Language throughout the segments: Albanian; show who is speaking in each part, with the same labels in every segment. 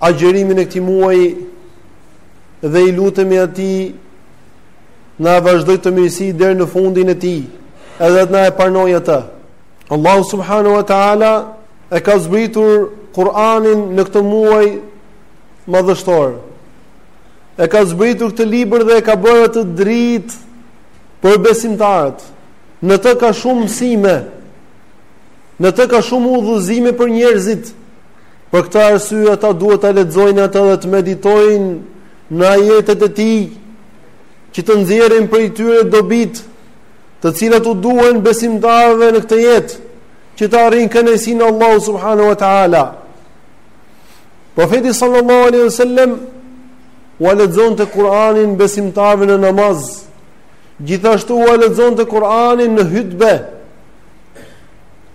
Speaker 1: agjerimin e
Speaker 2: këtij muaji dhe i lutemi atij na e vazhdojë këtë mirësi deri në fundin e tij, edhe të na e pranojë atë. Allahu subhanahu wa taala e ka zbritur Kur'anin në këtë muaj madhështor. E ka zbritur këtë libër dhe e ka bërë atë dritë për besimtarët. Në të ka shumë mësime. Në të ka shumë udhëzime për njerëzit. Për këtë arsye ata duhet ta lexojnë atë dhe të meditojnë në ajetet e tij që të nxjerrin prej tyre dobitë, të cilat u duhen besimtarëve në këtë jetë, që të arrijnë kënaqësinë e Allahut subhanahu wa taala. Profeti sallallahu alaihi wasallam ua lexonte Kur'anin besimtarëve në namaz. Gjithashtu ua lexonte Kur'anin në hytbe.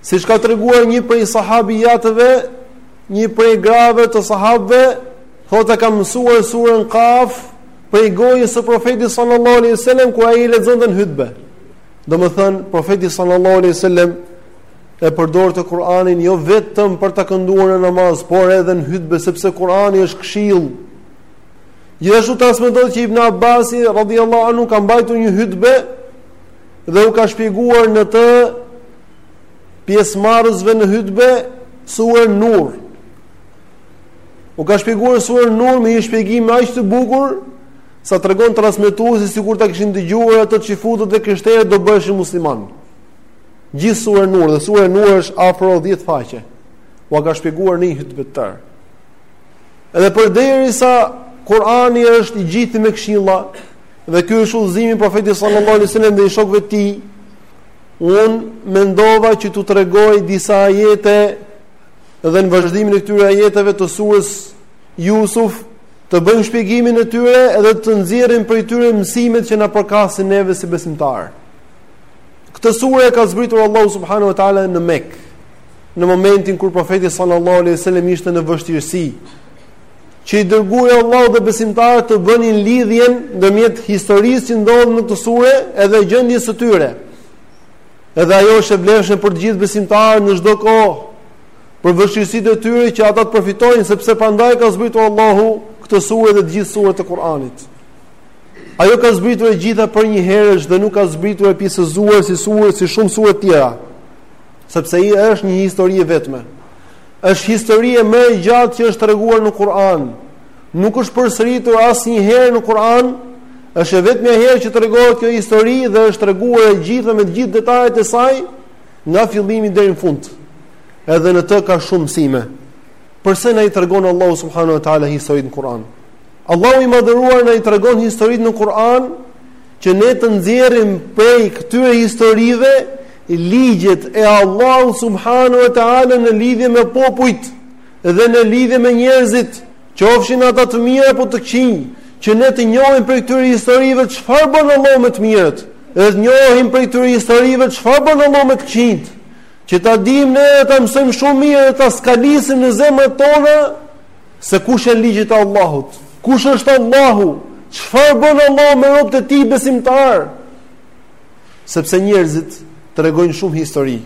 Speaker 2: Siç ka treguar një prej sahabijateve, një prej grave të sahabëve, thotë e kam mësuar surën kaf prej gojës së profetit sallallahu alaihi wasallam kur ai lexonte në hytbe. Domethënë profeti sallallahu alaihi wasallam e përdorte Kur'anin jo vetëm për ta kënduar në namaz, por edhe në hytbe sepse Kur'ani është këshillë. Gjithashtu transmetohet që Ibn Abbasi radhiyallahu anhu ka mbajtur një hytbe dhe u ka shpjeguar në të pjesëmarrësve në hytbe suren Nur. U ka shpjeguar suren Nur me një shpjegim aq të bukur sa tregon transmetuesi sikur ta kishin dëgjuar atë çifutët dhe krishterët do bëheshin muslimanë. Gjithë suren Nur dhe surja Nur është afro 10 faqe. Ua ka shpjeguar në një hytbe të tërë. Dhe përderisa Kurani është i gjithi me këshilla, Dhe ky është udhëzimi i Profetit sallallahu alaihi wasallam dhe i shokëve të tij. Unë mendova që t'u tregoj disa ajete dhe në vazhdimin e këtyre ajeteve të sures Jusuf të bëjmë shpjegimin e tyre dhe të nxjerrim prej tyre mësimet që na përkasin neve si besimtarë. Këtë sure e ka zbritur Allahu subhanahu wa taala në Mekë, në momentin kur profeti sallallahu alaihi wasallam ishte në vështirësi. që i dërguari i Allahut dhe besimtarët të bënin lidhjen ndërmjet historisë që ndodh në këtë sure edhe gjendjes së tyre. Edhe ajo është e vlefshme për të gjithë besimtarët në çdo kohë, për vështirësitë e tyre që ata të përfitojnë sepse prandaj ka zbritur Allahu këtë sure dhe të gjithë suret e Kuranit. Ajo ka zbritur e gjitha përnjëherësh dhe nuk ka zbritur e pjesëzuar si sure si shumë sure të tjera, sepse ajo është një histori e vetme. Është historia më e gjatë që është treguar në Kur'an. Nuk është përsëritur asnjëherë në Kur'an. Është e vetmja herë që tregohet kjo histori dhe është treguar e gjitha me të gjithë detajet e saj nga fillimi deri në fund. Edhe në të ka shumë mësime. Përse na i tregon Allahu subhanahu wa taala historitë në Kur'an? Allahu i madhëruar na i tregon historitë në Kur'an që ne të nxjerrim prej këtyre historive ligjet e Allahut subhanahu wa taala në lidhje me popujt dhe në lidhje me njerëzit, qofshin ata të mirë apo të këqinj, që ne të njohim prej këtyre historive çfarë bën Allahu me të mirët, dhe të njohim prej këtyre historive çfarë bën Allahu me të këqinjt, që ta dimë ne dhe ta mësojmë shumë mirë dhe ta skalisim në zemrat tona Se kush janë ligjet e Allahut? Kush është Allahu? Çfarë bën Allahu me robët e tij besimtarë? Sepse njerëzit tregojnë shumë histori.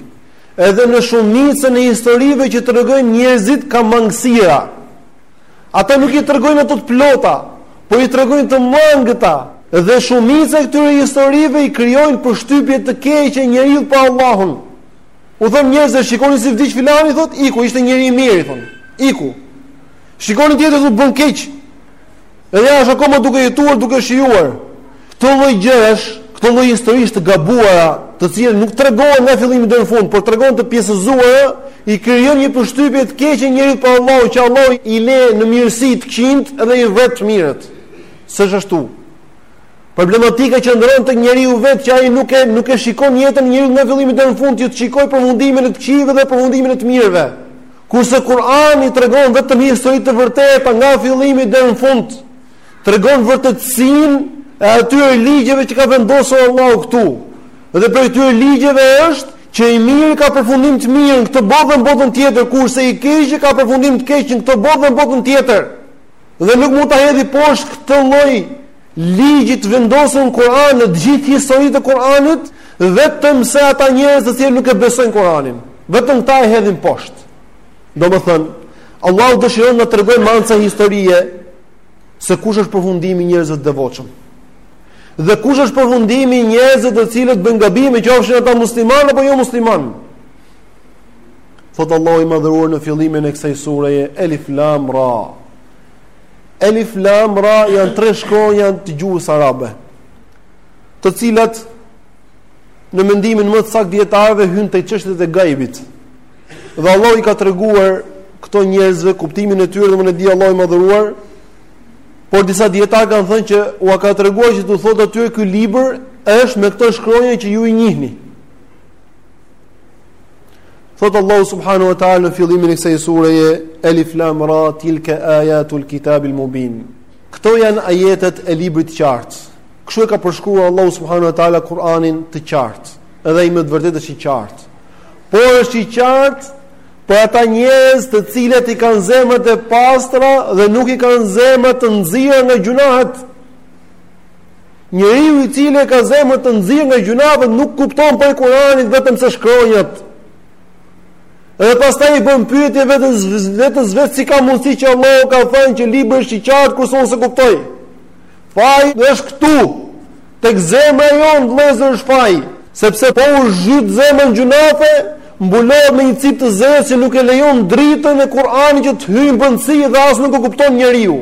Speaker 2: Edhe në shumicën e historive që tregojnë njerëzit ka mangësira. Ata nuk i tregojnë ato të plota, por i tregojnë të mangëta. Dhe shumica e këtyre historive i krijojnë përshtypje të keqe njeriut për Allahun. U thonë njerëzve, shikoni si vdiq filani, thotë, iku, ishte njeri i mirë, thonë. Iku. Shikoni tjetri thotë bën keq. Dhe ja është akoma duke jetuar, duke shijuar. Këto lloj gjërash, këto lloj historish të gabuara, të cilat nuk tregohen nga fillimi deri në fund, por tregohen të pjesëzuara, i krijojnë një përshtypje të keqe njeriut për Allahun, që Allahu i le në mirësi të këqinjtë dhe i vret të mirët. S'është ashtu. Problematika qëndron tek njeriu vetë që ai nuk e nuk e shikon jetën e njeriut nga fillimi deri në fund, që të shikojë përfundimin e të këqijve dhe përfundimin e të mirëve. Kurse Kur'ani tregon vetëm histori të vërteta nga fillimi deri në fund, tregon vërtetësinë e atyre ligjeve që ka vendosur Allahu këtu. Dhe prej këtyre ligjeve është që i miri ka përfundim të mirë në këtë botë dhe në botën tjetër, kurse i keqi ka përfundim të keq në këtë botë dhe në botën tjetër. Dhe nuk mund ta hedhi poshtë këtë lloj Ligji të vendosur në Kur'an në të gjithë historitë e Kur'anit, vetëm se ata njerëz të cilët nuk e besojnë Kur'anin, vetëm këta e hedhin poshtë. Domethënë, Allahu dëshiron të na tregojë me anë të kësaj historie se kush është përfundimi i njerëzve të devotshëm. Dhe kush është përfundimi i njerëzve të cilët bëjnë gabime, qofshin ata muslimanë apo jo muslimanë. Thotë Allahu i madhëruar në fillimin e kësaj sureje Elif Lam Ra. Elif Lam Ra janë tre shkronja të gjuhës arabe, të cilat në mendimin më të saktë të dijetarëve hyjnë te çështjet e gajbit. Dhe Allahu i ka treguar këto njerëzve kuptimin e tyre domethënë e di Allahu i madhëruar, por disa dijetarë kanë thënë që ua ka treguar që t'u thotë atyre ky libër është me këto shkronja që ju i njihni. Thotë Allahu subhanahu wa taala në fillimin e kësaj sureje Alif Lam Ra tilka ayatul kitabil mubin. Këto janë ajetet e librit të qartë. Kështu e ka përshkruar Allahu subhanahu wa taala Kur'anin të qartë. Edhe ai me të vërtetë është i qartë. Por është i qartë për ata njerëz të cilët i kanë zemrat e pastra dhe nuk i kanë zemrat të nxira nga gjynahet. Njeriu i cili e ka zemrën të nxirë nga gjynahet nuk kupton prej Kur'anit vetëm se shkronjat. Edhe pastaj i bën pyetje vetes vetë si ka mundësi që Allahu ka thënë që libri është i qartë kurse unë s'e kuptoj. Faji është këtu. Tek zemra jonë vëllezër është faji, sepse po u zhyt zemra në gjynahe, mbulohet me një cipë të zezë që nuk e lejon dritën e Kur'anit që të hyjë në brendësi dhe as nuk e kupton njeriu.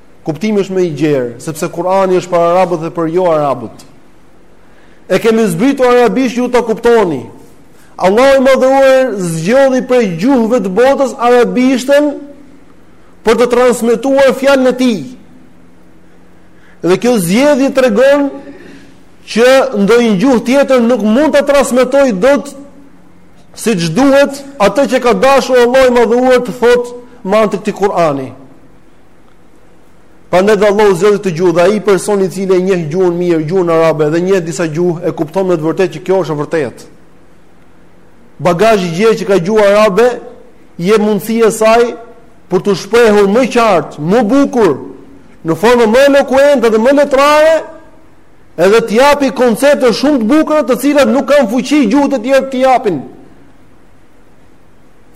Speaker 2: Kuptimi është më i gjerë, sepse Kurani është për arabët dhe për jo arabët. E kemi zbritur arabisht që ju ta kuptoni. Allahu i madhëruar zgjodhi prej gjuhëve të botës arabishtën për të transmetuar fjalën e tij. Dhe kjo zgjedhje tregon që ndonjë gjuhë tjetër nuk mund ta transmetojë dot siç duhet atë që ka dashur Allahu i madhëruar të thotë me anë të këtij Kur'ani. Prandaj dhe Allahu zgjodhi këtë gjuhë dhe ai person i cili e njeh gjuhën mirë, gjuhën arabe dhe njeh disa gjuhë e kupton me të vërtetë që kjo është e vërtetë. Bagazhi i gjerë që ka gjuha arabe dhe mundësia e saj për t'u shprehur më qartë, më bukur, në formë më elokuente dhe më letrare, edhe të japi koncepte shumë të bukura të cilat nuk kanë fuqi gjuhët e tjera t'i japin.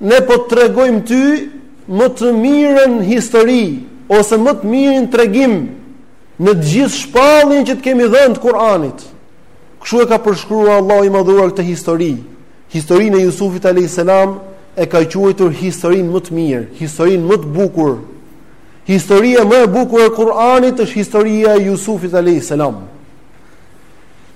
Speaker 2: ne po të tregojmë ty më të mirën histori ose më të mirin tregim në të gjithë shpalljen që të kemi dhënë të Kur'anit. Kështu e ka përshkruar Allahu i Madhëruar këtë histori. Historinë e Jusufit alayhis salam e ka quajtur historinë më të mirë, historinë më të bukur. Historia më e bukur e Kur'anit është historia e Jusufit alayhis salam.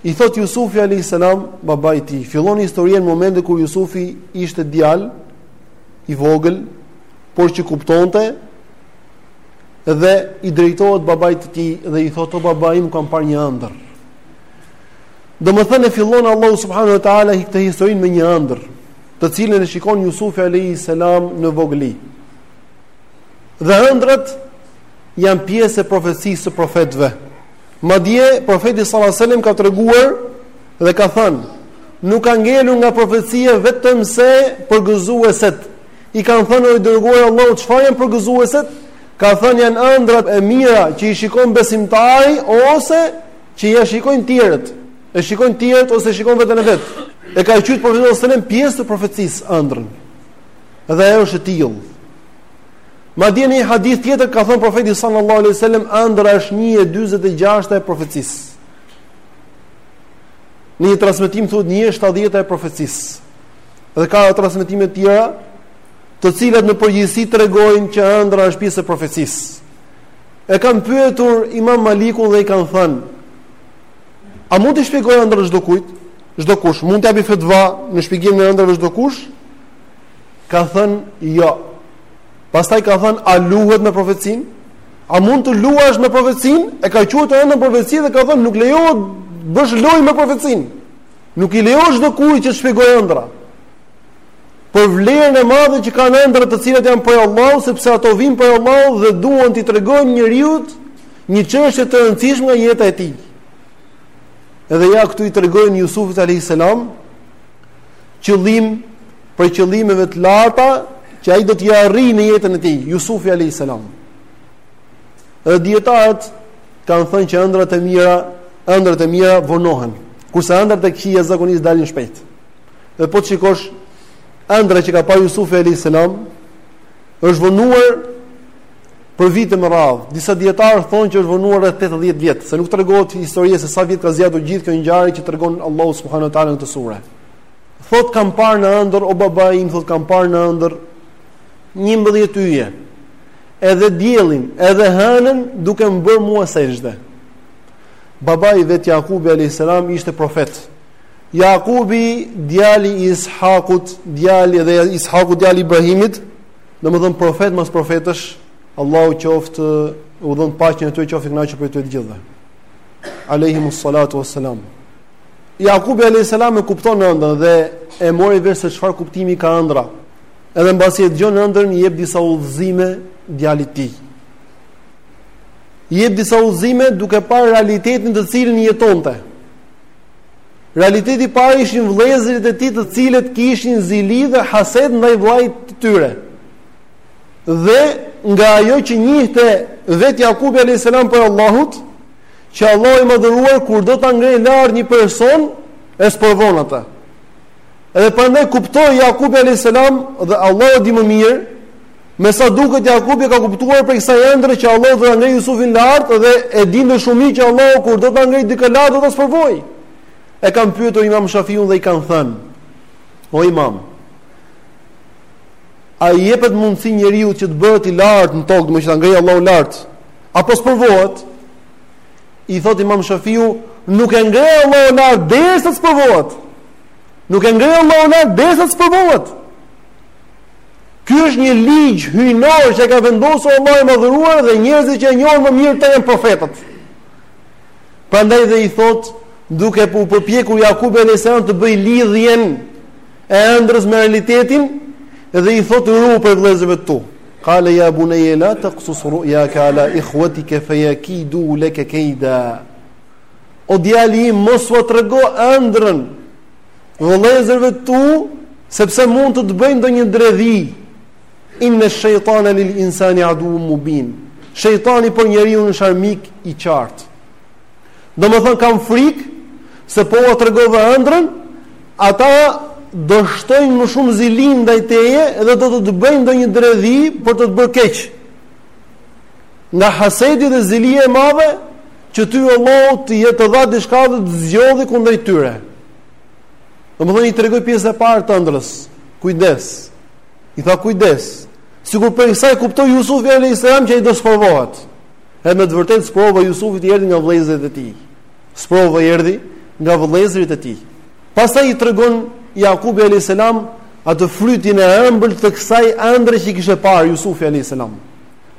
Speaker 2: I thotë Jusufi alayhis salam babait të tij. Fillon historia në momentin kur Jusufi ishte djalë i vogël, por që kuptonte dhe i drejtohet babait të tij dhe i thotë o baba im kam parë një ëndërr. Domethënë e fillon Allahu subhanahu wa taala këtë historinë me një ëndërr, të cilën e shikon Jusufi alayhis salam në vogëli. Dhe ëndrrat janë pjesë e profecisë së profetëve. Madje Profeti sallallahu alajhi wasallam ka treguar dhe ka thënë, nuk ka ngelur nga profecia vetëm se përgëzueset i kanë thënë o i dërguar i Allahut çfarë janë përgëzueset? Ka thënë janë ëndrat e mira që i shikon besimtari ose që ia shikojnë tjerët. E shikojnë tjerët ose e shikon veten e vet. E ka quajtur profeti sallallahu alajhi wasallam pjesë të profecisë ëndrrën. Dhe ajo është e tillë. Madje në një hadith tjetër ka thënë profeti sallallahu alaihi wasallam ëndra është 1/46 e profecisë. Në një transmetim thuhet 1/70 e profecisë. Dhe ka edhe transmetime të tjera, të cilat në përgjithësi tregojnë që ëndra është pjesë e profecisë. E kanë pyetur Imam Malikun dhe i kanë thënë: A mund të shpjegojë ëndrra çdo kujt? Çdo kush mund të japë fetva në shpjegimin e ëndrrave çdo kush? Ka thënë, jo. Pastaj ka thënë, a luhet me profecin? A mund të luash me profecin? E ka quajtur ëndrrën profeci dhe ka thënë, nuk lejohet të bësh lojë me profecin. Nuk i lejohet çdo kujt që të shpjegojë ëndra. Për vlerën e madhe që kanë ëndrat të cilat janë prej Allahut, sepse ato vijnë prej Allahut dhe duan t'i tregojnë njeriut një çështje të rëndësishme nga jeta e tij. Edhe ja këtu i tregojnë Jusufit a.s. qëllim prej qëllimeve të larta që ai do t'i arrijë në jetën e tij, Yusufi alayhis salam. Dhe dijetarët kanë thënë që ëndrat e mira, ëndrat e mira vonohen, kurse ëndrat e këqija zakonisht dalin shpejt. Dhe po të shikosh ëndra që ka pa Yusufi alayhis salam, është vonuar për vite me radhë. Disa dijetarë thonë që është vonuar rreth 80 vjet, se nuk tregohet historia se sa vjet ka zgjatur gjithë kjo ngjarje që tregon Allahu subhanahu wa taala në këtë sure. Thot kam parë në ëndër o baba im, thot kam parë në ëndër 11 yje. Edhe diellin, edhe hënën duke më bërë mua sexhde. Babai i vet Jakubi alayhis salam ishte profet. Jakubi, djali i Ishakut, djali dhe Ishaku djali i Ibrahimit, Domethënë profet mas profetësh, Allahu qoftë u dhëntë paqen atyre qoftë i kënaqur prej tyre të gjithëve. Alejhim salatu wassalam. Jakubi alayhis salam e kuptoi ëndrrën dhe e mori vesh se çfarë kuptimi ka ëndrra. Edhe mbasi e dëgjoi ëndrrën i jep disa udhëzime djalit të tij. I jep disa udhëzime duke parë realitetin në të cilin jetonte. Realiteti i parë ishin vëllezërit e tij të cilët kishin zili dhe haset ndaj vëllait të tyre. Dhe nga ajo që njihte vetë Jakubi alayhis salam prej Allahut, që Allahu i madhëruar kur do ta ngrejë lart një person, e sprovon atë. Edhe prandaj kuptoi Jakubi alayhis salam dhe Allahu e di më mirë Me sa duket Jakubi e ka kuptuar prej kësaj ëndrre që Allahu do ta ngrejë Jusufin lart dhe e di dhe shumë mirë që Allahu kur do ta ngrejë dikë lart do ta sprovojë. E kanë pyetur Imam Shafiun dhe i kanë thënë: O Imam, a i jepet mundësi njeriut që të bëhet i lartë në tokë, domethënë që ta ngrejë Allahu lart, apo sprovohet? I thot Imam Shafiu, nuk e ngrejë Allahu lart derisa të sprovohet. Nuk e ngrejë Allahu lart derisa të sprovohet. Ky është një ligj hyjnor që e ka vendosur Allahu i Madhëruar dhe njerëzit që e njohin më mirë atë janë profetët. Prandaj dhe i thot, duke u përpjekur Jakubi alayhis salam të bëjë lidhjen e ëndrrës me realitetin dhe i thot ruju prej vëllezërve të tu. Qale ya bunayya la taqsus ru'yaka ala ikhwatika fayakidu laka kayda. O djali im, mos ua trego ëndrrën vëllezërve të tu sepse mund të të bëjnë ndonjë dredhi. Inna shaytana lil insani aduwwun mubin. Shejtani për njeriun është armik i qartë. Domethënë kam frikë se po ua tregove ëndrrën, ata do shtojnë më shumë zilinë ndaj teje dhe do të të bëjnë ndonjë dredhi për të të bërë keq. Nga hasedi dhe zilia e madhe që ty Allahu teala të dha diçka dhe të zgjodhi kundrejt tyre. Domethënë i tregoi pjesën e parë të ëndrrës. Kujdes. I tha kujdes. Sikur prej kësaj kuptoi Jusufi alayhis salam që ai do sprovohet. Edhe me të vërtetë sprova Jusufit i erdhi nga vëllezërit e tij. Sprova i erdhi nga vëllezërit e tij. Pastaj i tregon Jakubi alayhis salam atë frytin e ëmbël të kësaj ëndrre që kishte parë Jusufi alayhis salam.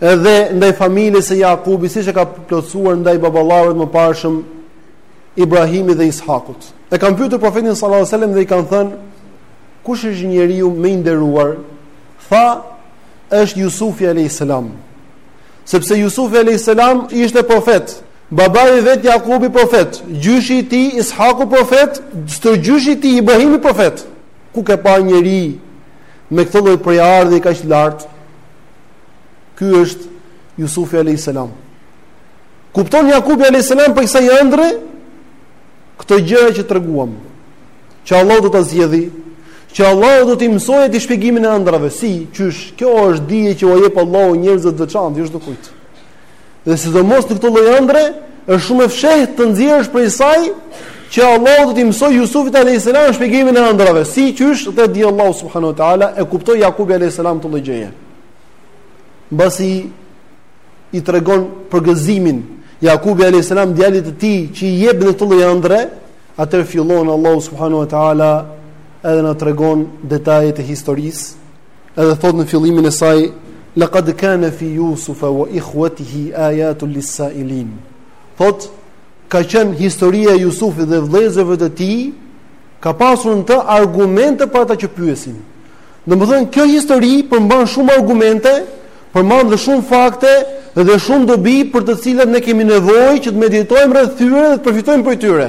Speaker 2: edhe ndaj familjes së Jakubit, siç e ka plotësuar ndaj baballarëve të mëparshëm Ibrahimit dhe Ishakut. E kanë pyetur profetin sallallahu alajhi wasallam dhe i kanë thënë kush është njeriu më i nderuar? Tha është Jusufi alayhis salam. Sepse Jusufi alayhis salam ishte profet, babai i vet Jakubi profet, gjyshi i tij Ishaku profet, stërgjyshi i tij Ibrahimi profet. Ku ke pa njeri me këtë lloj prejardhje kaq të lartë? Ky është Jusufi alayhis salam. Kupton Jakubi alayhis salam prej kësaj ëndrre këto gjëra që treguam. Që Allahu do ta zgjedhi, që Allahu do t'i mësojë atij shpjegimin e ëndrrave, si qysh, kjo është dije që ua jep Allahu njerëzve të veçantë, jo çdokujt. Dhe sidomos në këtë lloj ëndrre, është shumë e fshehtë të nxjerrësh prej saj që Allahu do t'i mësojë Jusufit alayhis salam shpjegimin e ëndrrave, si qysh e di Allahu subhanahu wa taala e kuptoi Jakubi alayhis salam këtë lloj gjëje. Mbasi i tregon përgëzimin Jakubi alayhis salam djalit të tij që i jep në këtë lloj ëndrre, atëherë fillon Allahu subhanahu wa taala edhe na tregon detajet e historisë Edhe thot në fillimin e saj, "Laqad kana fi Yusuf wa ikhwatihi ayatun lis-sa'ilin." Thot, ka qenë historia e Jusufit dhe vëllezërve të tij, ka pasur në të argumente për ata që pyesin. Domethënë kjo histori përmban shumë argumente, përmban dhe shumë fakte dhe shumë dobi për të cilat ne kemi nevojë që të meditojmë rreth tyre dhe të përfitojmë prej tyre.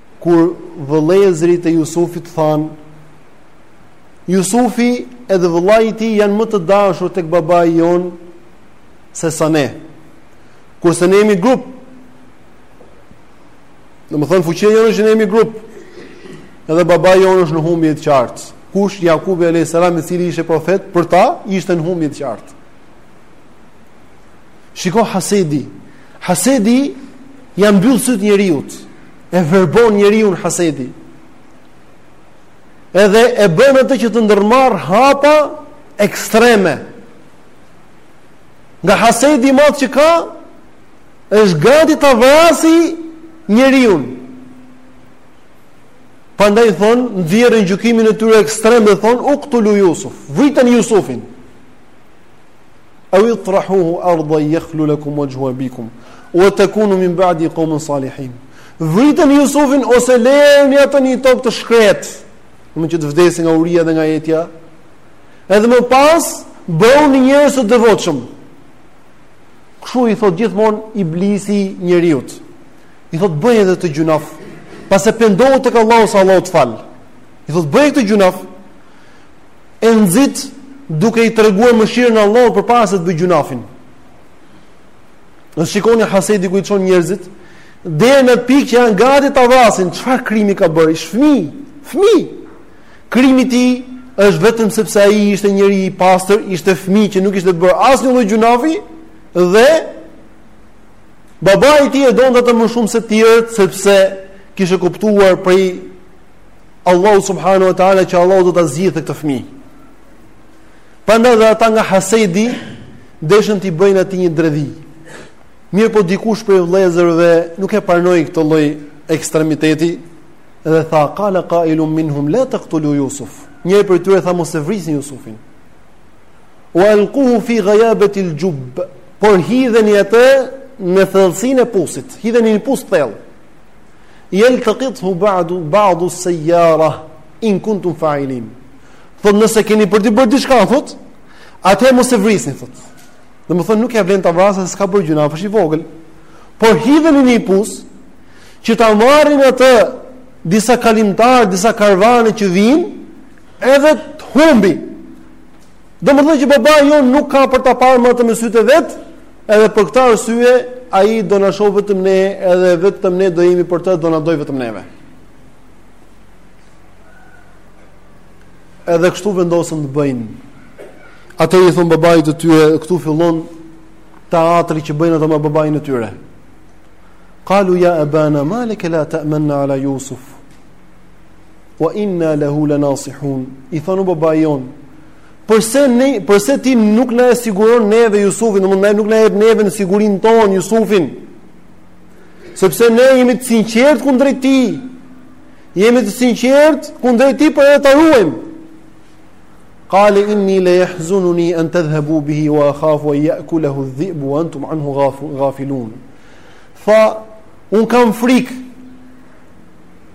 Speaker 2: Kur vëllezërit e Jusufit thanë, Jusufi edhe vëllai i tij janë më të dashur tek babai jon se sa ne. Kurse ne jemi grup. Domethënë fuqia jonë është që ne jemi grup. Edhe babai jon është në humbje të qartë. Kush Jakubi alayhis salam i cili ishte profet për ta, ishte në humbje të qartë. Shiko hasedi. Hasedi ja mbyll syt njeriut. E verbon njeriun hasedi. Edhe e bën atë që të ndërmarr hapa ekstreme. Nga hasedi i madh që ka është gati ta vrasi njeriun. Pandaj thon, nxjerrin gjykimin e tyre ekstrem dhe thon uktulu Yusuf. Vriteni Yusufin. Au itrahuhu ardhan yakhlu lakum wajhu abikum wa takunu min ba'dihi qawman salihin. Vriteni Jusufin ose lëreni atë në një tokë të shkretë, domethënë që të vdesë nga uria dhe nga etja. Edhe më pas bëhuni njerëz të devotshëm. Kështu i thot gjithmonë iblisi njeriut. I thot bëje dhe këtë gjunaf. Pastaj pendohu tek Allahu sa Allahu të fal. I thot bëj këtë gjunaf. e nxit duke i treguar mëshirën e Allahut përpara se të bëj gjunafin. Shikoni hasedi ku i çon njerëzit, deri në pikë që janë gati ta vrasin, çfarë krimi ka bërë? Ish fëmijë, fëmijë. Krimi i tij është vetëm sepse ai ishte njeri i pastër, ishte fëmijë që nuk kishte bërë asnjë lloj gjunafi dhe babai i tij e donte atë më shumë se të tjerët sepse kishte kuptuar prej Allahu subhanahu wa taala që Allahu do ta zgjidhte këtë fëmijë. Prandaj dhe ata nga hasedi deshën t'i bëjnë atij një dredhi. Mirëpo dikush prej vëllezërve nuk e pranoi këtë lloj ekstremiteti dhe tha qala qailun minhum la taqtulu Yusuf. Njëri prej tyre tha mos e vrisni Yusufin. Wa alquhu fi ghayabati al-jubb. Por hidheni atë në thellësinë e pusit. Hidheni në pus të thellë. Jeltekithu ba'du, ba'du sejara, in kuntum fa'ilin. Thot, nëse keni për të bërë diçka, thot, atëherë mos e vrisni, thot. Dhe domethënë, nuk ia vlen ta vrasësh, se s'ka bërë gjynah, është i vogël. Por hidheni në një pus, që ta marrin atë disa kalimtarë, disa karvane që vijnë, edhe të humbi. Domethënë që babai jonë nuk ka për ta parë më atë me sytë e vet, Edhe për këtë arsye ai do na shohë vetëm ne edhe vetëm ne do jemi për të do na dojë vetëm neve. Edhe kështu vendosën të bëjnë. Ata i thonë babait të tyre, këtu fillon teatri që bëjnë ata me babain e tyre. Qalu ya abana ma laka la ta'manna ala Yusuf. Wa inna lahu lanasihun. I thonë babai jonë, Përse ne, përse ti nuk na e siguron neve Jusufin, domethënë nuk na jep neve në sigurinë tonë Jusufin? Sepse ne jemi të sinqertë kundrejt tij. Jemi të sinqertë kundrejt tij për ta ruajtur. Qala inni la yahzununi an tadhhabu bihi wa akhafu an ya'kulahu adh-dhi'b wa antum anhu ghafilun. Tha, unë kam frikë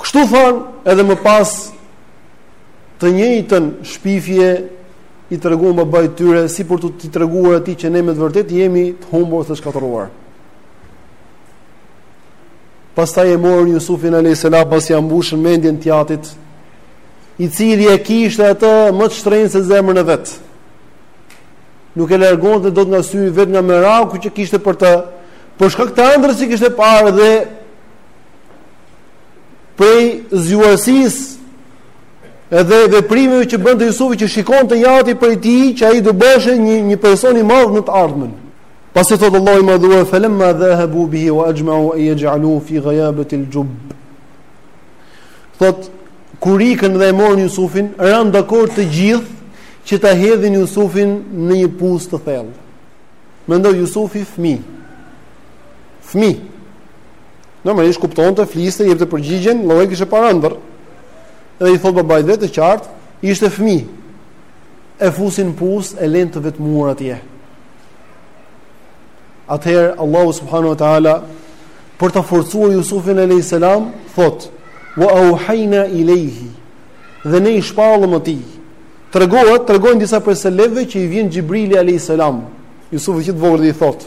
Speaker 2: Kështu thanë edhe më pas të njëjtën shpifje i treguan babait tyre si për të t'i treguar atij që ne me të vërtetë jemi të humbur ose të shkatërruar. Pastaj e morën Jusufin alayhis salam pasi ia mbushën mendjen të jatit, i cili e kishte atë më të shtrenjtë se zemrën e vet. Nuk e largonte dot nga syri i vet nga meraku që kishte për të për shkak të ëndrrës që kishte parë dhe prej zgjuarsisë edhe veprimeve që bënte Jusufi që shikonte i jati prej tij që ai do bëheshe një një person i madh në të ardhmen. Pasi thotë Allahu i madhëruar falamma dhahabu bihi wa ajma'u an yaj'aluhu fi ghayabati al-jub. Thot kur ikën dhe e morën Jusufin, ranë dakord të gjithë që ta hedhin Jusufin në një pus të thellë. Mendo Jusufi fëmijë. Fëmijë. Normalisht kuptonte, fliste, jepte përgjigjen, llogarit, kishte parë ëndërr. Dhe i thot babait të vet të qartë, ishte fëmijë. E fusin në pus, e lënë të vetmuar atje. Atëherë Allahu subhanahu wa taala për ta forcuar Jusufin alayhis salam thot: "Wa auhayna ilayhi" dhe ne i shpallëm atij. Tregohet, tregojnë disa prej selefëve që i vjen Xhibrili alayhis salam. Jusufi që të vogël i thot: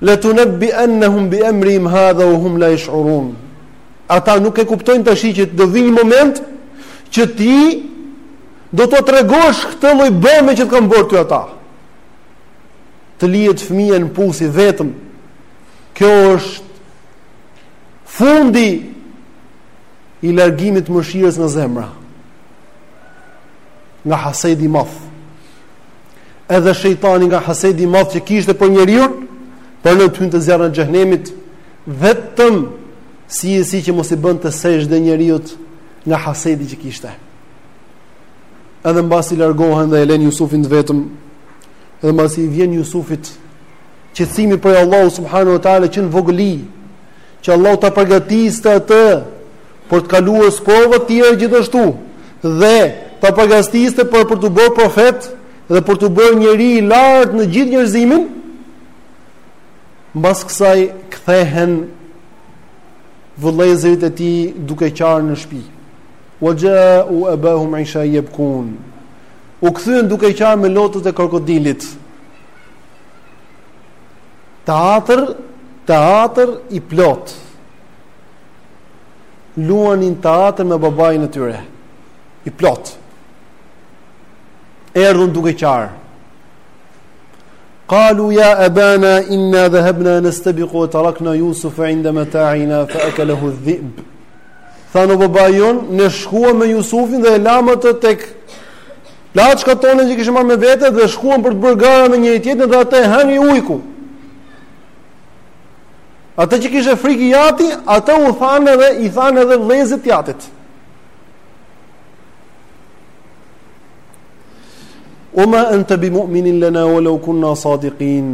Speaker 2: Le tunebbi-ennehum bi emrihim hadha ue hum la jesh'urun. Ata nuk e kuptojnë tashi që do vijë një moment që ti do ta tregosh këtë lloj bëme që të kanë bërë ty ata. Të lijet fëmija në pus i vetëm. Kjo është fundi i largimit të mëshirës nga zemra. Nga hasedi i madh. edhe shejtani nga hasedi i madh që kishte për njeriu, pranoi të hynte në zjarrin e xhehenemit, vetëm si e si që mos i bënte sexhde njeriut nga hasedi që kishte. Edhe mbasi largohen dhe e lënë Jusufin të vetëm, edhe mbasi i vjen Jusufit qetësimi prej Allahut subhanehu ue teala që në vogëli, që Allahu ta përgatiste atë, për të kaluar sprova të tjera gjithashtu dhe ta përgatiste për për t'u bërë profet dhe për t'u bërë njeri i lartë në gjithë njerëzimin, mbas kësaj kthehen vëllezërit e tij duke qarë në shtëpi. Wa ja'u abahum isha yabkun. U kthyen duke qarë me lotët e krokodilit. Teatër, teatër i plotë. luanin teatër me babain e tyre. I plotë. Erdhën duke qarë. Kalu ja ebana inna dhehebna nestebiku ue terakna Jusufe inde meta'ina fe ekelehu dhib. Thanë o babai jonë, ne shkuam me Jusufin dhe e lamë atë tek plaçkat tona që kishim marrë me vete dhe shkuam për të bërë gara me njëri-tjetrin dhe atë e hëngri ujku. Atë që kishte frikë i jati, atë u thanë edhe i thanë edhe vëllezërit të jatit. Ue ma ente bi mu'minin lena ue leu kunna sadikin.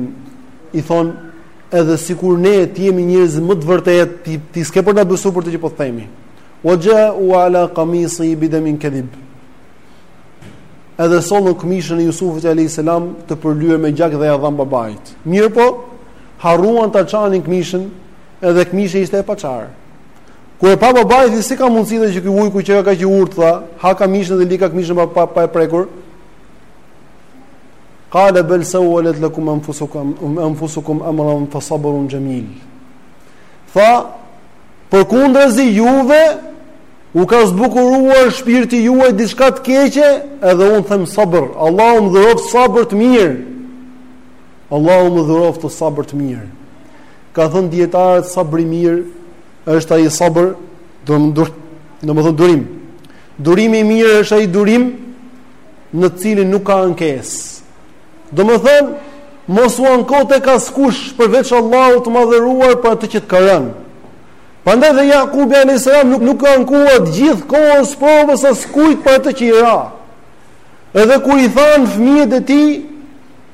Speaker 2: I thonë edhe sikur ne të jemi njerëz më të vërtetë ti, ti s'ke për na besu për atë që po të themi. Ue xhau ala kamisihi bi demin kedhib. Edhe sollën këmishën e Jusufit a.s. të përlyër me gjak dhe ia dhanë babait. Mirëpo Harruan ta çanin këmishën, edhe këmisha ishte e paçarë. Kur e pa babai se si ka mundësi dhe që ky ujku qenka kaq i urtë, tha, ha këmishën dhe lika këmishën pa, pa, pa e prekur. Qala bal sawalat lakum anfusukum amran fa sabrun jamil. Tha, përkundrazi juve u ka zbukuruar shpirti juaj diçka të keqe, edhe unë them sabër. Allahu më dhuroftë sabër të mirë. Allahu më dhuroftë sabër të mirë. Kanë thënë dijetarët sabri i mirë është ai sabër do me dur, domethënë durim. Durimi i mirë është ai durim në të cilin nuk ka ankesë. Domethënë mos u anko tek askush përveç Allahut të madhëruar për atë që të ka rënë. Prandaj dhe Jakubi alayhis salam nuk nuk u ankua të gjithë kohën e sprovës askujt për atë që i ra. Edhe kur i thanë fëmijët e tij,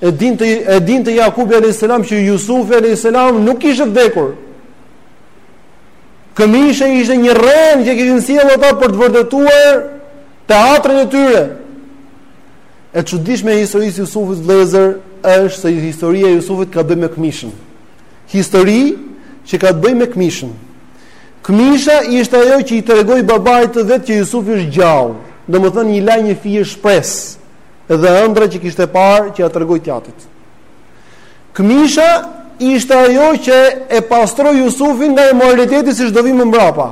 Speaker 2: E dinte e dinte Jakubi alayhis salam që Yusufi alayhis salam nuk kishte vdekur. Këmisha ishte një rrenë që kishin sjellë ata për të vërtetuar teatrin e tyre. E çuditshme e historisë Yusufit vëllezër është se historia e Yusufit ka të bëjë me këmishën. Histori që ka të bëjë me këmishën. Këmisha ishte ajo që i tregoi babait të vet që Yusufi është gjallë, domethënë i la një fije shpresë. dhe ëndrra që kishte parë që ia tregoi tjatit. Këmisha ishte ajo që e pastroi Jusufin nga imoraliteti siç do vijë më mbrapa.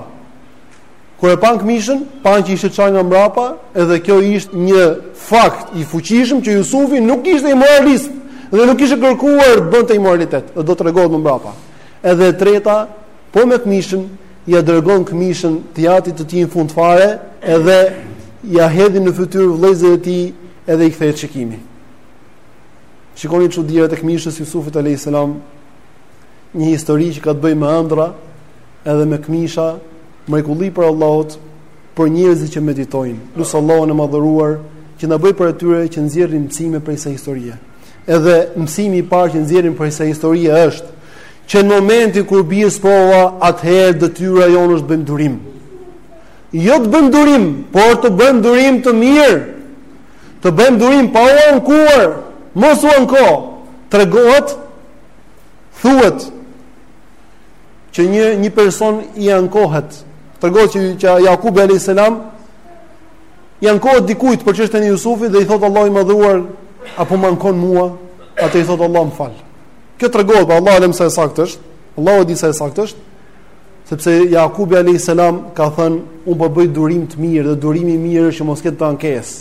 Speaker 2: Kur e panë këmishën, panë që ishte ça nga mbrapa, edhe kjo ishte një fakt i fuqishëm që Jusufi nuk ishte imoralist dhe nuk kishte kërkuar të bënte imoralitet, do tregohet më mbrapa. Edhe e treta, Po me këmishën ia dërgon këmishën të atit të tij në fund fare edhe ia hedhin në fytyrë vëllezërit e tij edhe i kthehet shikimi. Shikoni çuditë e këmishës së Jusufit alayhis salam, një histori që ka të bëjë me ëndrra edhe me këmisha, mrekulli prej Allahut, për njerëzit që meditojnë. Lus Allahun e madhëruar që të na bëjë prej atyre që nxjerrin mësime prej kësaj historie. Edhe mësimi i parë që nxjerrim prej kësaj historie është që në momentin kur bie sprova, atëherë detyra jonë është të bëjmë durim. Jo të bëjmë durim, por të bëjmë durim të mirë. Të bëjmë durim pa u ankuar, mos u anko. Tregohet thuhet që një një person i ankohet. Tregohet që, që Jakubi alayhis salam I ankohet dikujt për çështjen e Jusufit dhe i thotë Allahu i madhëruar apo më ankon mua, atë i thotë Allahu më fal. Kjo tregohet po Allahu alem sa e saktë është. Allahu e di sa e saktë është. Sepse Jakubi alayhis salam ka thënë unë po bëj durim të mirë dhe durimi i mirë është që mos ketë ankesë.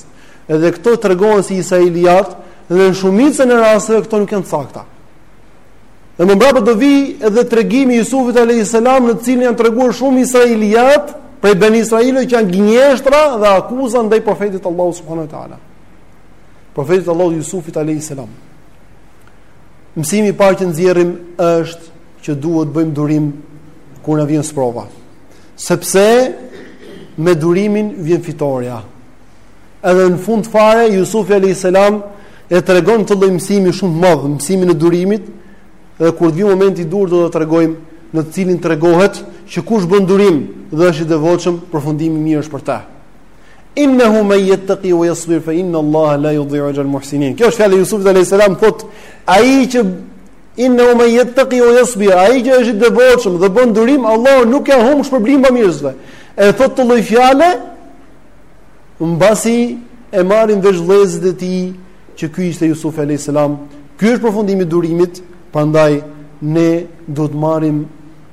Speaker 2: Edhe këto tregohen si israiliat dhe në shumicën e rasteve këto nuk janë të sakta. Dhe më mbrapa do vijë edhe tregimi i Jusufit alayhis salam në të cilin janë treguar shumë israiliat prej beni Israilëve që janë gënjeshtra dhe akuza ndaj profetit të Allahut subhanehu ue teala. Profetit të Allahut Jusufit alayhis salam. Mësimi i parë që nxjerrim është që duhet të bëjmë durim kur na vjen sprova. Sepse me durimin vjen fitorja. Edhe në fund fare Jusufi alayhis salam e tregon këtë lloj mësimi shumë të madh, mësimin e durimit, dhe kur të vijë momenti i duhur do ta tregojmë në të cilin tregohet që kush bën durim dhe është i devotshëm, përfundimi i mirë është për ta. Innahu man yattaqi wa yasbir fa inna Allaha la yudhi'u ajra al-muhsinin. Kjo është fjala e Jusufit alayhis salam thot ai që innahu man yattaqi wa yasbir, ai që është i devotshëm dhe bën durim, Allahu nuk e humb shpërblimin bamirësve. E thot këtë lloj fjale Mbasi e marrin vesh vëllezërit e tij që ky ishte Jusufi alayhis salam, ky është përfundimi i durimit, prandaj ne duhet të marrim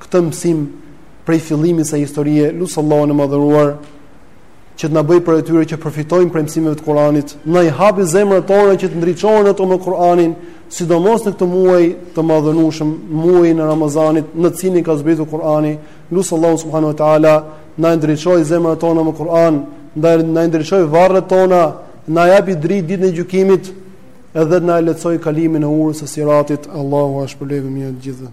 Speaker 2: këtë mësim prej fillimit kësaj historie, lus Allahun e madhëruar që të na bëjë prej atyre që përfitojnë prej mësimeve të Kuranit, na i hapi zemrat tona që të ndriçohen ato me Kuranin, sidomos në këtë muaj të madhërueshëm, muajin e Ramazanit, në të cilin ka zbritur Kurani. Lus Allahun subhanahu wa ta'ala, na i ndriçojë zemrat tona me Kur'an, na i ndriçojë varret tona, na japi dritë ditën e gjykimit, edhe na e lehtësojë kalimin e urës së siratit, Allahu jua shpërbleftë me të mira të gjithëve.